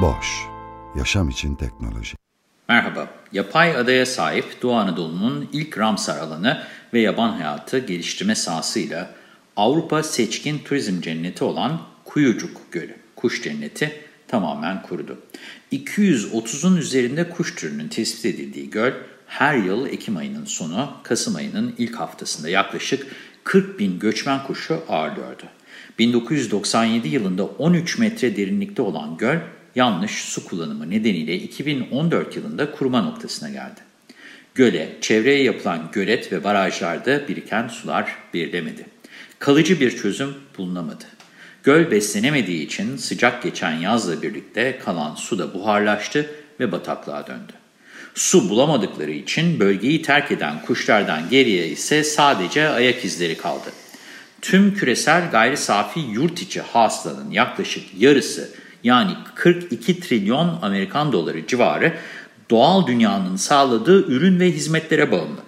Boş, yaşam için teknoloji. Merhaba, yapay adaya sahip Doğu Anadolu'nun ilk Ramsar alanı ve yaban hayatı geliştirme sahasıyla Avrupa seçkin turizm cenneti olan Kuyucuk Gölü, kuş cenneti tamamen kurudu. 230'un üzerinde kuş türünün tespit edildiği göl, her yıl Ekim ayının sonu, Kasım ayının ilk haftasında yaklaşık 40 bin göçmen kuşu ağırlıyordu. 1997 yılında 13 metre derinlikte olan göl, yanlış su kullanımı nedeniyle 2014 yılında kuruma noktasına geldi. Göle, çevreye yapılan gölet ve barajlarda biriken sular verilemedi. Kalıcı bir çözüm bulunamadı. Göl beslenemediği için sıcak geçen yazla birlikte kalan su da buharlaştı ve bataklığa döndü. Su bulamadıkları için bölgeyi terk eden kuşlardan geriye ise sadece ayak izleri kaldı. Tüm küresel gayri safi yurt içi hasılanın yaklaşık yarısı yani 42 trilyon Amerikan doları civarı doğal dünyanın sağladığı ürün ve hizmetlere bağımlı.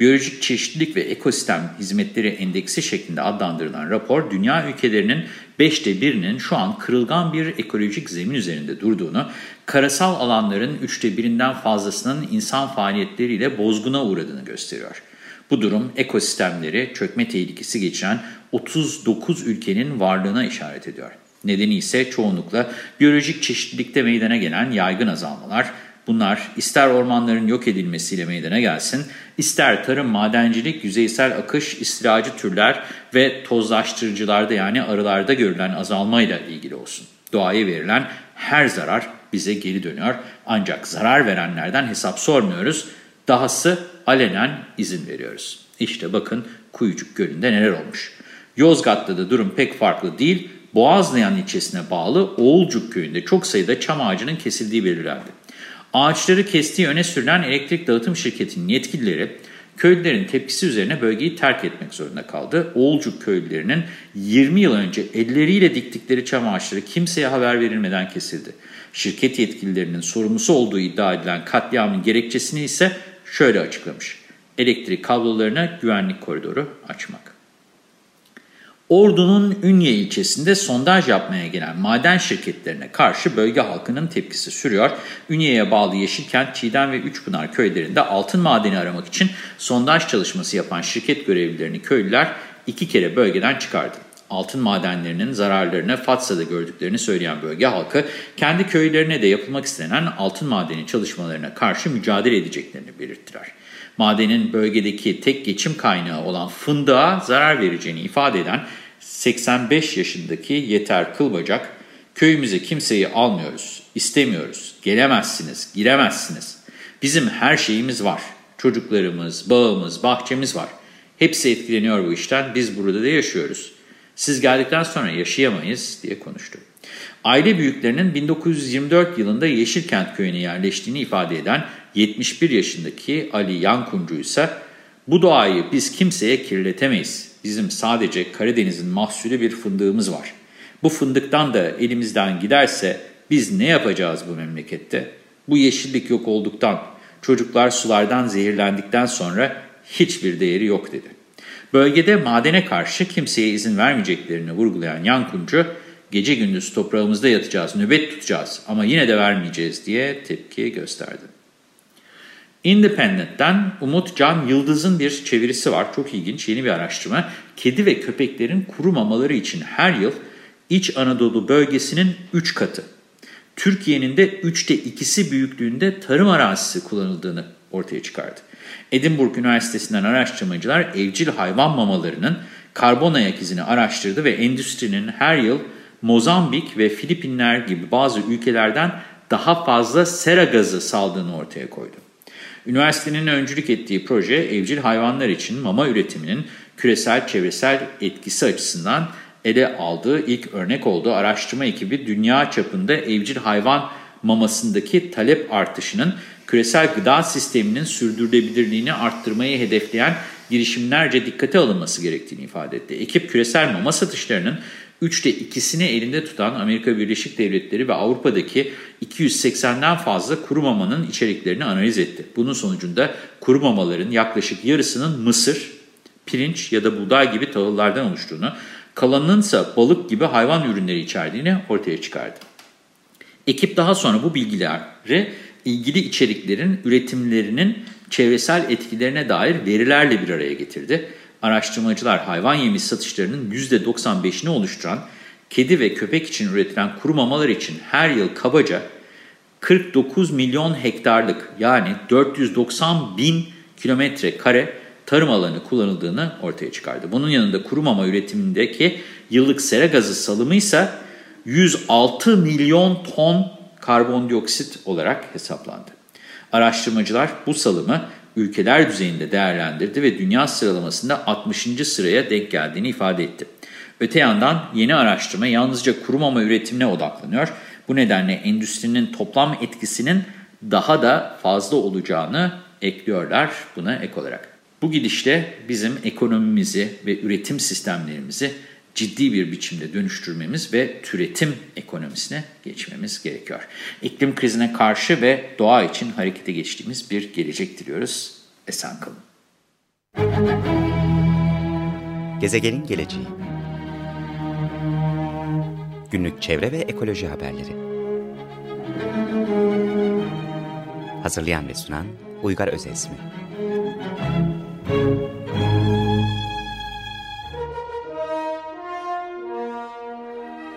Biyolojik Çeşitlilik ve Ekosistem Hizmetleri Endeksi şeklinde adlandırılan rapor, dünya ülkelerinin beşte birinin şu an kırılgan bir ekolojik zemin üzerinde durduğunu, karasal alanların üçte birinden fazlasının insan faaliyetleriyle bozguna uğradığını gösteriyor. Bu durum ekosistemleri çökme tehlikesi geçiren 39 ülkenin varlığına işaret ediyor. Nedeni ise çoğunlukla biyolojik çeşitlilikte meydana gelen yaygın azalmalar, Bunlar ister ormanların yok edilmesiyle meydana gelsin, ister tarım, madencilik, yüzeysel akış, istilacı türler ve tozlaştırıcılarda yani arılarda görülen azalmayla ilgili olsun. Doğaya verilen her zarar bize geri dönüyor ancak zarar verenlerden hesap sormuyoruz. Dahası alenen izin veriyoruz. İşte bakın Kuyucuk Gölü'nde neler olmuş. Yozgat'ta da durum pek farklı değil. Boğazlayan ilçesine bağlı Oğulcuk Köyü'nde çok sayıda çam ağacının kesildiği belirlendi. Ağaçları kestiği öne sürülen elektrik dağıtım şirketinin yetkilileri köylülerin tepkisi üzerine bölgeyi terk etmek zorunda kaldı. Oğulcuk köylülerinin 20 yıl önce elleriyle diktikleri çam ağaçları kimseye haber verilmeden kesildi. Şirket yetkililerinin sorumlusu olduğu iddia edilen katliamın gerekçesini ise şöyle açıklamış. Elektrik kablolarına güvenlik koridoru açmak. Ordu'nun Ünye ilçesinde sondaj yapmaya gelen maden şirketlerine karşı bölge halkının tepkisi sürüyor. Ünye'ye bağlı Yeşilkent, Çiğdem ve Üçpınar köylerinde altın madeni aramak için sondaj çalışması yapan şirket görevlilerini köylüler iki kere bölgeden çıkardı. Altın madenlerinin zararlarını Fatsa'da gördüklerini söyleyen bölge halkı, kendi köylerine de yapılmak istenen altın madeni çalışmalarına karşı mücadele edeceklerini belirttiler madenin bölgedeki tek geçim kaynağı olan fındığa zarar vereceğini ifade eden 85 yaşındaki Yeter Kılbacak, köyümüze kimseyi almıyoruz, istemiyoruz, gelemezsiniz, giremezsiniz. Bizim her şeyimiz var. Çocuklarımız, bağımız, bahçemiz var. Hepsi etkileniyor bu işten, biz burada da yaşıyoruz. Siz geldikten sonra yaşayamayız diye konuştu. Aile büyüklerinin 1924 yılında Yeşilkent köyüne yerleştiğini ifade eden 71 yaşındaki Ali Yankuncu ise bu doğayı biz kimseye kirletemeyiz. Bizim sadece Karadeniz'in mahsulü bir fındığımız var. Bu fındıktan da elimizden giderse biz ne yapacağız bu memlekette? Bu yeşillik yok olduktan, çocuklar sulardan zehirlendikten sonra hiçbir değeri yok dedi. Bölgede madene karşı kimseye izin vermeyeceklerini vurgulayan Yankuncu, gece gündüz toprağımızda yatacağız, nöbet tutacağız ama yine de vermeyeceğiz diye tepki gösterdi. Independent'ten Umut Can Yıldız'ın bir çevirisi var. Çok ilginç yeni bir araştırma. Kedi ve köpeklerin kuru mamaları için her yıl İç Anadolu bölgesinin 3 katı. Türkiye'nin de 3'te 2'si büyüklüğünde tarım arazisi kullanıldığını ortaya çıkardı. Edinburgh Üniversitesi'nden araştırmacılar evcil hayvan mamalarının karbon ayak izini araştırdı ve endüstrinin her yıl Mozambik ve Filipinler gibi bazı ülkelerden daha fazla sera gazı saldığını ortaya koydu. Üniversitenin öncülük ettiği proje evcil hayvanlar için mama üretiminin küresel çevresel etkisi açısından ele aldığı ilk örnek oldu. Araştırma ekibi dünya çapında evcil hayvan mamasındaki talep artışının küresel gıda sisteminin sürdürülebilirliğini arttırmayı hedefleyen girişimlerce dikkate alınması gerektiğini ifade etti. Ekip küresel mama satışlarının üçte ikisini elinde tutan Amerika Birleşik Devletleri ve Avrupa'daki 280'den fazla kuru mamanın içeriklerini analiz etti. Bunun sonucunda kuru mamaların yaklaşık yarısının mısır, pirinç ya da buğday gibi tahıllardan oluştuğunu, kalanının ise balık gibi hayvan ürünleri içerdiğini ortaya çıkardı. Ekip daha sonra bu bilgileri ilgili içeriklerin üretimlerinin çevresel etkilerine dair verilerle bir araya getirdi. Araştırmacılar hayvan yemi satışlarının %95'ini oluşturan kedi ve köpek için üretilen kuru mamalar için her yıl kabaca 49 milyon hektarlık yani 490 bin kilometre kare tarım alanı kullanıldığını ortaya çıkardı. Bunun yanında kuru mama üretimindeki yıllık sera gazı salımı ise 106 milyon ton karbondioksit olarak hesaplandı. Araştırmacılar bu salımı ülkeler düzeyinde değerlendirdi ve dünya sıralamasında 60. sıraya denk geldiğini ifade etti. Öte yandan yeni araştırma yalnızca kuru mama üretimine odaklanıyor. Bu nedenle endüstrinin toplam etkisinin daha da fazla olacağını ekliyorlar buna ek olarak. Bu gidişle bizim ekonomimizi ve üretim sistemlerimizi ciddi bir biçimde dönüştürmemiz ve türetim ekonomisine geçmemiz gerekiyor. İklim krizine karşı ve doğa için harekete geçtiğimiz bir gelecek diliyoruz. Esen kalın. Gezegenin geleceği Günlük çevre ve ekoloji haberleri Hazırlayan ve sunan Uygar Özesmi